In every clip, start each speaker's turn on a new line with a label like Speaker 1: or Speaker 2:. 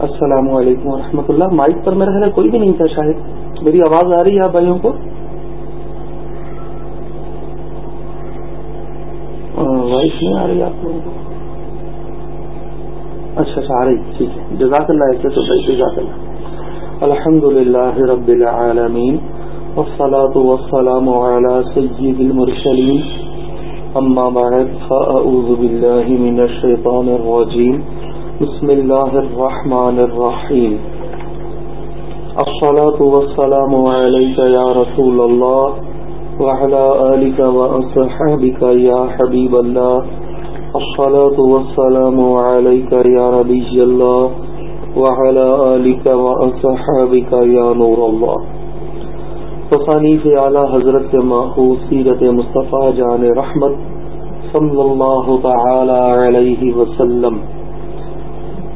Speaker 1: السلام علیکم ورحمۃ اللہ۔ مائک پر میرا خیال کوئی بھی نہیں تھا شاید۔ میری آواز آ رہی ہے آپ بھائیوں کو؟ وائس نہیں آ رہی آپ لوگوں کو؟ اچھا اچھا آ رہی، ٹھیک ہے۔ جزاک اللہ ایسے تو بھائی، جزاک اللہ۔ الحمد للہ رب العالمین والصلاة والسلام على سيد المرسلين أما بعد فأعوذ بالله من الشيطان الرجيم بسم الله الرحمن الرحيم الصلاة والسلام عليك يا رسول الله وعلى آلك وأصحابك يا حبيب الله الصلاة والسلام عليك يا ربي الله وعلى آلك وأصحابك يا نور الله تصانیف اعلیٰ حضرت محفوظ سیرت مصطفیٰ جان رحمت صلی اللہ تعالی علیہ وسلم.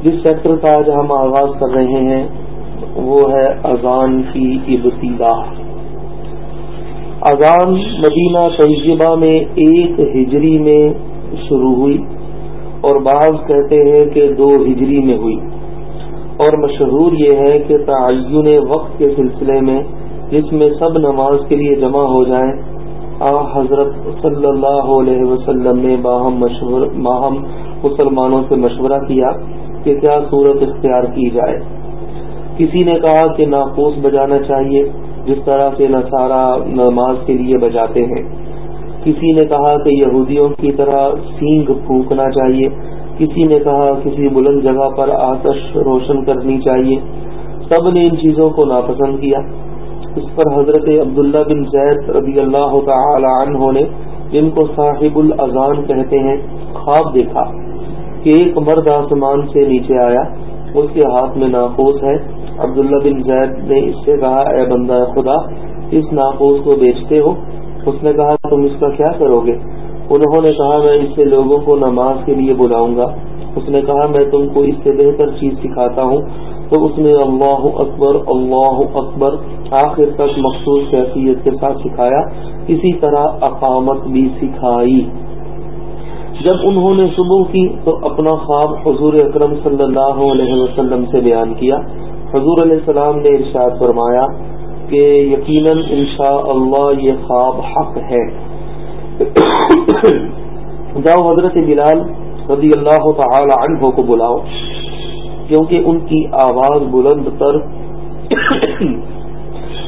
Speaker 1: جس سیکٹر کا آج ہم آغاز کر رہے ہیں، وہ ہے اذان کی ابتدا اذان مدینہ طیبہ میں ایک ہجری میں شروع ہوئی اور بعض کہتے ہیں کہ دو ہجری میں ہوئی۔ اور مشہور یہ ہے کہ تعین وقت کے سلسلے میں جس میں سب نماز کے لیے جمع ہو جائیں، آ حضرت صلی اللہ علیہ وسلم نے باہم مشور باہم مسلمانوں سے مشورہ کیا۔ کہ کیا صورت اختیار کی جائے۔ کسی نے کہا کہ ناپوس بجانا چاہیے، جس طرح سے نصارہ نماز کے لیے بجاتے ہیں۔ کسی نے کہا کہ یہودیوں کی طرح سینگ پھونکنا چاہیے۔ کسی نے کہا کسی بلند جگہ پر آتش روشن کرنی چاہیے۔ سب نے ان چیزوں کو ناپسند کیا۔ اس پر حضرت عبداللہ بن زید رضی اللہ تعالی عنہ نے، جن کو صاحب الاذان کہتے ہیں، خواب دیکھا۔ کہ ایک مرد آسمان سے نیچے آیا، اس کے ہاتھ میں ناپوس ہے۔ عبداللہ بن زید نے اس سے کہا، اے بندہ خدا، اس ناپوس کو بیچتے ہو؟ اس نے کہا، تم اس کا کیا کرو گے؟ انہوں نے کہا، میں اس سے لوگوں کو نماز کے لیے بلاؤں گا۔ اس نے کہا، میں تم کو اس سے بہتر چیز سکھاتا ہوں۔ تو اس نے اللہ اکبر اللہ اکبر آخر تک مخصوص کیفیت کے ساتھ سکھایا۔ اسی طرح اقامت بھی سکھائی۔ جب انہوں نے صبح کی تو اپنا خواب حضور اکرم صلی اللہ علیہ وسلم سے بیان کیا۔ حضور علیہ السلام نے ارشاد فرمایا کہ یقیناً انشاء اللہ یہ خواب حق ہے۔ جاؤ حضرت بلال رضی اللہ تعالی عنہ کو بلاؤ، کیونکہ ان کی آواز بلند تر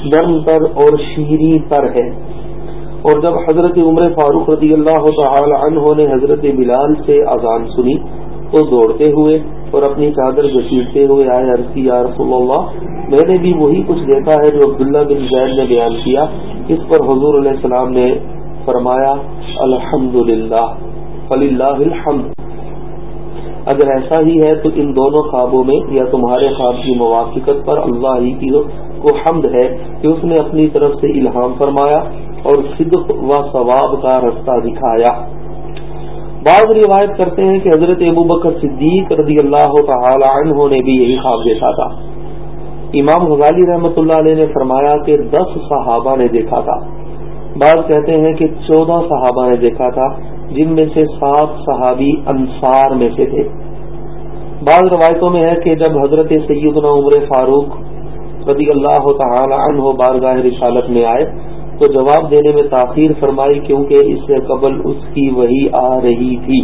Speaker 1: نرم تر اور شیریں تر ہے۔ اور جب حضرت عمر فاروق رضی اللہ تعالی عنہ نے حضرت بلال سے اذان سنی تو دوڑتے ہوئے اور اپنی چادر گسیٹتے ہوئے آئے عرضی یا رسول اللہ، میں نے بھی وہی کچھ دیکھا ہے جو عبداللہ بن زید نے بیان کیا۔ اس پر حضور علیہ السلام نے فرمایا الحمد للہ فلی اللہ الحمد۔ اگر ایسا ہی ہے تو ان دونوں خوابوں میں یا تمہارے خواب کی موافقت پر اللہ ہی کی کو حمد ہے کہ اس نے اپنی طرف سے الہام فرمایا۔ اور صدق و ثواب کا رستہ دکھایا۔ بعض روایت کرتے ہیں کہ حضرت ابو بکر صدیق رضی اللہ تعالی عنہ نے بھی یہی خواب دیکھا تھا۔ امام غزالی رحمۃ اللہ علیہ نے فرمایا کہ دس صحابہ نے دیکھا تھا۔ بعض کہتے ہیں کہ چودہ صحابہ نے دیکھا تھا، جن میں سے سات صحابی انصار میں سے تھے۔ بعض روایتوں میں ہے کہ جب حضرت سیدنا عمر فاروق رضی اللہ تعالی عنہ بارگاہ رسالت میں آئے تو جواب دینے میں تاخیر فرمائی کیونکہ اس سے قبل اس کی وہی آ رہی تھی۔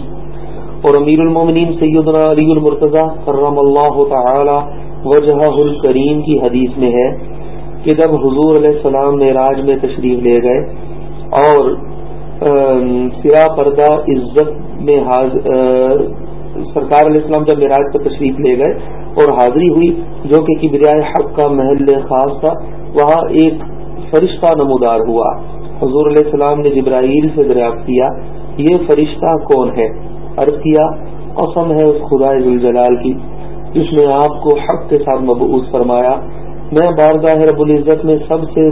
Speaker 1: اور امیر المومنین سیدنا علی المرتضی کرم اللہ تعالی وجہ الکریم کی حدیث میں ہے کہ جب حضور علیہ السلام نے راج میں تشریف لے گئے اور سرا پردہ عزت میں سرکار علیہ السلام جب معراج پر تشریف لے گئے اور حاضری ہوئی جو کہ کبریائے حق کا محل خاص تھا، وہاں ایک فرشتہ نمودار ہوا۔ حضور علیہ السلام نے جبرائیل سے دریافت کیا، یہ فرشتہ کون ہے؟ عرض کیا، قسم ہے اس خدا جلال کی، جس نے آپ کو حق کے ساتھ مبعوث فرمایا۔ میں بارگاہ رب العزت میں سب سے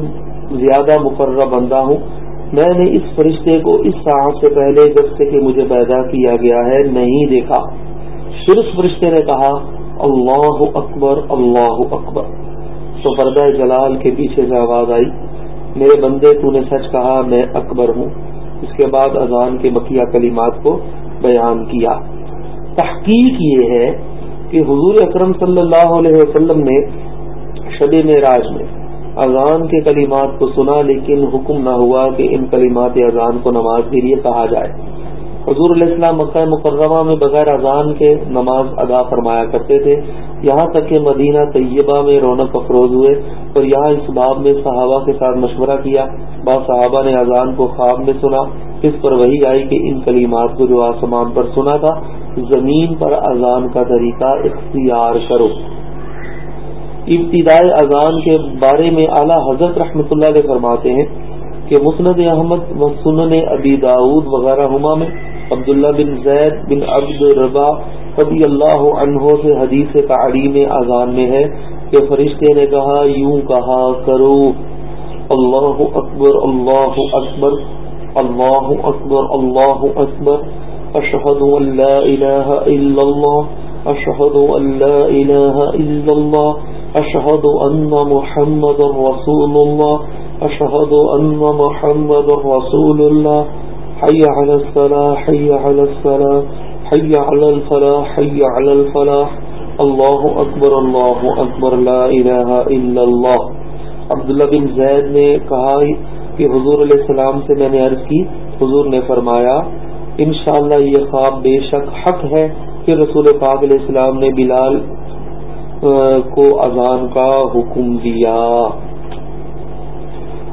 Speaker 1: زیادہ مقررہ بندہ ہوں۔ میں نے اس فرشتے کو اس ساتھ سے پہلے جب سے کہ مجھے پیدا کیا گیا ہے نہیں دیکھا۔ پھر فرشتے نے کہا، اللہ اکبر اللہ اکبر۔ تو پردہ جلال کے پیچھے سے آواز آئی۔ میرے بندے تو نے سچ کہا، میں اکبر ہوں۔ اس کے بعد اذان کے بقیہ کلمات کو بیان کیا۔ تحقیق یہ ہے کہ حضور اکرم صلی اللہ علیہ وسلم نے شب معراج میں اذان کے کلمات کو سنا، لیکن حکم نہ ہوا کہ ان کلمات اذان کو نماز کے لیے کہا جائے۔ حضور علیہ السلام مکہ مکرمہ میں بغیر اذان کے نماز ادا فرمایا کرتے تھے۔ یہاں تک کہ مدینہ طیبہ میں رونق افروز ہوئے اور یہاں اس باب میں صحابہ کے ساتھ مشورہ کیا۔ بعض صحابہ نے اذان کو خواب میں سنا۔ اس پر وہی آئی کہ ان کلیمات کو جو آسمان پر سنا تھا، زمین پر اذان کا طریقہ اختیار کرو۔ ابتدائی اذان کے بارے میں اعلیٰ حضرت رحمۃ اللہ علیہ فرماتے ہیں کہ مسند احمد و سنن ابی داود وغیرہ ہما میں عبداللہ بن زید بن عبد ربا رضی اللہ عنہ سے حدیث تعلیم اذان میں ہے کہ فرشتے نے کہا، یوں کہا کرو۔ اللہ اکبر اللہ اکبر اللہ اکبر اللہ اکبر۔ اشہد اللہ الہ الا اللہ، اشہد اللہ الہ الا اللہ۔ اشہد ان محمد رسول اللہ، اشہد ان محمد رسول اللہ۔ حي على الصلاة حي على الصلاة حي على الفلاح، حي على الفلاح. الله أكبر الله أكبر، لا إله إلا الله. عبداللہ بن زید نے کہا کہ حضور علیہ السلام سے میں نے عرض کی، حضور نے فرمایا، انشاءاللہ یہ خواب بے شک حق ہے کہ رسول پاک علیہ السلام نے بلال کو اذان کا حکم دیا۔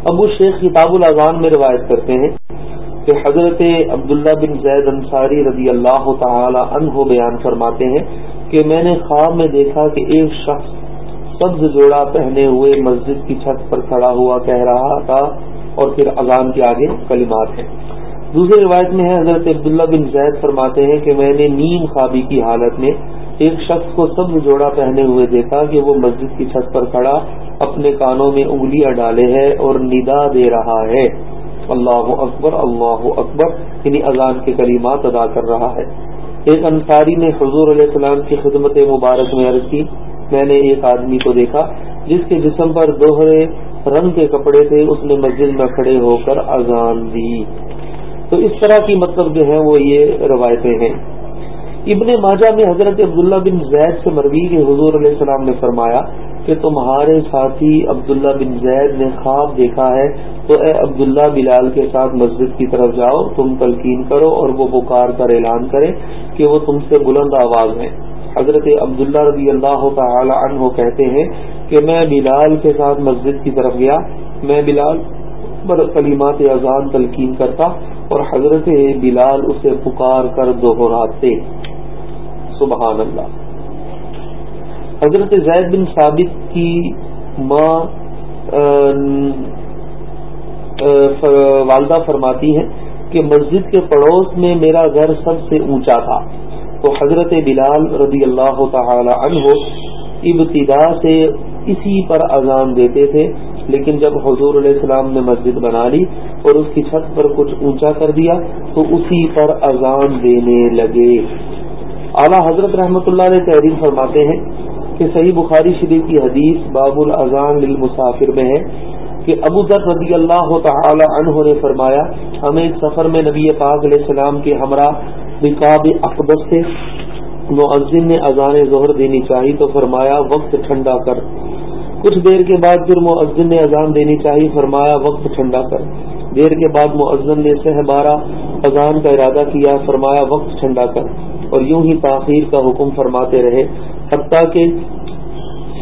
Speaker 1: ابو شیخ کتاب الاذان میں روایت کرتے ہیں۔ کہ حضرت عبداللہ بن زید انصاری رضی اللہ تعالی عنہ بیان فرماتے ہیں کہ میں نے خواب میں دیکھا کہ ایک شخص سبز جوڑا پہنے ہوئے مسجد کی چھت پر کھڑا ہوا کہہ رہا تھا اور پھر اذان کے آگے کلمات ہیں۔ دوسری روایت میں ہے، حضرت عبداللہ بن زید فرماتے ہیں کہ میں نے نیم خوابی کی حالت میں ایک شخص کو سبز جوڑا پہنے ہوئے دیکھا کہ وہ مسجد کی چھت پر کھڑا اپنے کانوں میں انگلیاں ڈالے ہے اور ندا دے رہا ہے۔ اللہ اکبر اللہ اکبر یعنی اذان کے کلمات ادا کر رہا ہے۔ ایک انصاری نے حضور علیہ السلام کی خدمت مبارک میں عرض کی، میں نے ایک آدمی کو دیکھا جس کے جسم پر دوہرے رنگ کے کپڑے تھے، اس نے مسجد میں کھڑے ہو کر اذان دی۔ تو اس طرح کی مطلب جو ہے وہ یہ روایتیں ہیں۔ ابن ماجہ میں حضرت عبداللہ بن زید سے مروی کے حضور علیہ السلام نے فرمایا کہ تمہارے ساتھی عبداللہ بن زید نے خواب دیکھا ہے، تو اے عبداللہ بلال کے ساتھ مسجد کی طرف جاؤ، تم تلقین کرو اور وہ بکار کر اعلان کرے کہ وہ تم سے بلند آواز ہیں حضرت عبداللہ رضی اللہ تعالی عنہ کہتے ہیں کہ میں بلال کے ساتھ مسجد کی طرف گیا، میں بلال پر کلیمات اذان تلقین کرتا اور حضرت بلال اسے پکار کر دوہراتے سبحان اللہ حضرت زید بن ثابت کی ماں والدہ فرماتی ہیں کہ مسجد کے پڑوس میں میرا گھر سب سے اونچا تھا۔ تو حضرت بلال رضی اللہ تعالی عنہ ابتدا سے اسی پر اذان دیتے تھے، لیکن جب حضور علیہ السلام نے مسجد بنا لی اور اس کی چھت پر کچھ اونچا کر دیا، تو اسی پر اذان دینے لگے۔ اعلیٰ حضرت رحمۃ اللہ علیہ تحریر فرماتے ہیں کہ صحیح بخاری شریف کی حدیث باب الاذان للمسافر میں ہے کہ ابو ذر رضی اللہ تعالی عنہ نے فرمایا، ہمیں ایک سفر میں نبی پاک علیہ السلام کے ہمراہ رکاب اقدس سے معذن نے اذان ظہر دینی چاہی تو فرمایا، وقت ٹھنڈا کر۔ کچھ دیر کے بعد پھر معذن نے اذان دینی چاہی، فرمایا، وقت ٹھنڈا کر۔ دیر کے بعد معذن نے سہ بارہ اذان کا ارادہ کیا، فرمایا، وقت ٹھنڈا کر۔ اور یوں ہی تاخیر کا حکم فرماتے رہے، حتیٰ کہ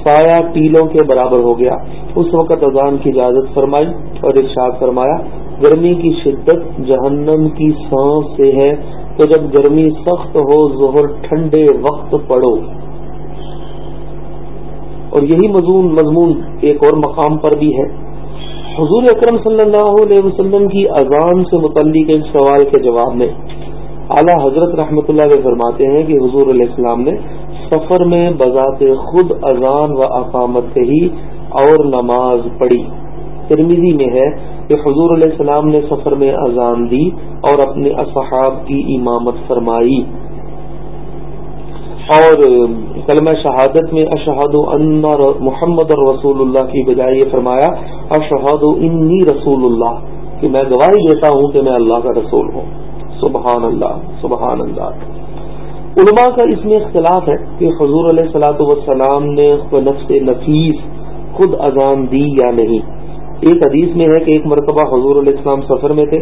Speaker 1: سایہ ٹیلوں کے برابر ہو گیا۔ اس وقت اذان کی اجازت فرمائی اور ارشاد فرمایا، گرمی کی شدت جہنم کی سانس سے ہے، تو جب گرمی سخت ہو، ظہر ٹھنڈے وقت پڑو۔ اور یہی مضمون مضمون ایک اور مقام پر بھی ہے۔ حضور اکرم صلی اللہ علیہ وسلم کی اذان سے متعلق ایک سوال کے جواب میں اعلیٰ حضرت رحمۃ اللہ علیہ فرماتے ہیں کہ حضور علیہ السلام نے سفر میں بذات خود اذان و اقامت ہی اور نماز پڑھی۔ ترمیزی میں ہے کہ حضور علیہ السلام نے سفر میں اذان دی اور اپنے اصحاب کی امامت فرمائی۔ اور کلمہ شہادت میں اشہاد ان محمد رسول اللہ کی بجائے یہ فرمایا اشہاد انی رسول اللہ، کہ میں گواہی دیتا ہوں کہ میں اللہ کا رسول ہوں۔ سبحان اللہ سبحان اللہ علماء کا اس میں اختلاف ہے کہ حضور علیہ السلاۃ والسلام نے نفس نفیس خود اذان دی یا نہیں. ایک حدیث میں ہے کہ ایک مرتبہ حضور علیہ السلام سفر میں تھے،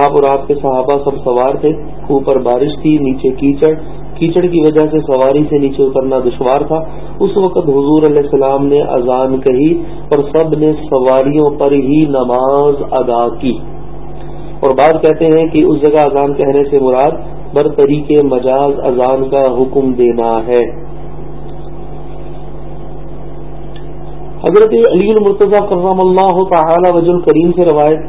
Speaker 1: آپ اور آپ کے صحابہ سب سوار تھے، اوپر بارش تھی، نیچے کیچڑ. کیچڑ کی وجہ سے سواری سے نیچے اترنا دشوار تھا۔ اس وقت حضور علیہ السلام نے اذان کہی اور سب نے سواریوں پر ہی نماز ادا کی۔ اور بعض کہتے ہیں کہ اس جگہ اذان کہنے سے مراد بر طریقے مجاز اذان کا حکم دینا ہے۔ حضرت علی المرتضی کرم اللہ تعالی وجل کریم سے روایت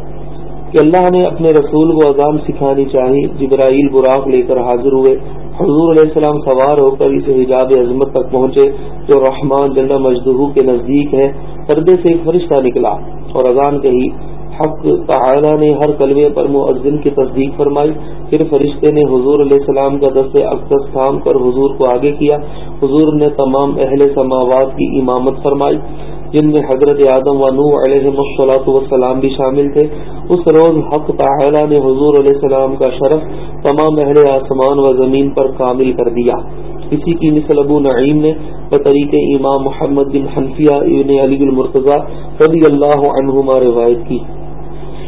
Speaker 1: کہ اللہ نے اپنے رسول کو اذان سکھانی چاہی، جبرائیل براق لے کر حاضر ہوئے۔ حضور علیہ السلام سوار ہو کر اس حجاب عظمت تک پہنچے، جو رحمان جل مجدہو کے نزدیک ہے۔ پردے سے ایک فرشتہ نکلا اور اذان کہی حق تعالی نے ہر کلمے پر معذن کی تصدیق فرمائی۔ پھر فرشتے نے حضور علیہ السلام کا دست اقدس تھام کر حضور کو آگے کیا۔ حضور نے تمام اہل سماوات کی امامت فرمائی، جن میں حضرت آدم و نو علیہ مسلاۃ وسلام بھی شامل تھے۔ اس روز حق تعالی نے حضور علیہ السلام کا شرف تمام اہل آسمان و زمین پر کامل کر دیا۔ اسی کی مثل ابو نعیم نے بطریق امام محمد بن حنفیہ ابن علی المرتضی رضی اللہ عنہما روایت کی۔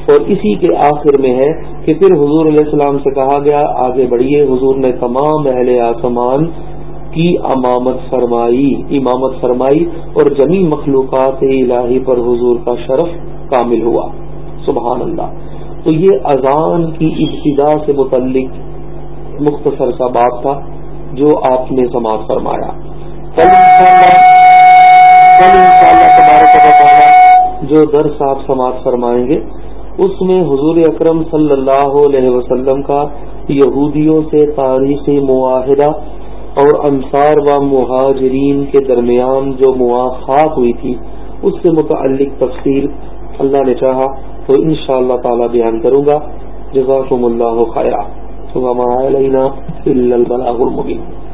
Speaker 1: اور اسی کے آخر میں ہے کہ پھر حضور علیہ السلام سے کہا گیا، آگے بڑھیے حضور نے تمام اہل آسمان کی امامت فرمائی امامت فرمائی اور جمی مخلوقات الہی پر حضور کا شرف کامل ہوا۔ سبحان اللہ۔ تو یہ اذان کی ابتدا سے متعلق مختصر سا بات تھا جو آپ نے سماعت فرمایا۔ کل جو درس آپ سماعت فرمائیں گے اس میں حضور اکرم صلی اللہ علیہ وسلم کا یہودیوں سے تاریخی معاہدہ اور انصار و مہاجرین کے درمیان جو مواقعات ہوئی تھی، اس سے متعلق تفصیل اللہ نے چاہا تو ان شاء اللہ تعالی بیان کروں گا۔ جزاکم اللہ خیرہ البلاغ المبین۔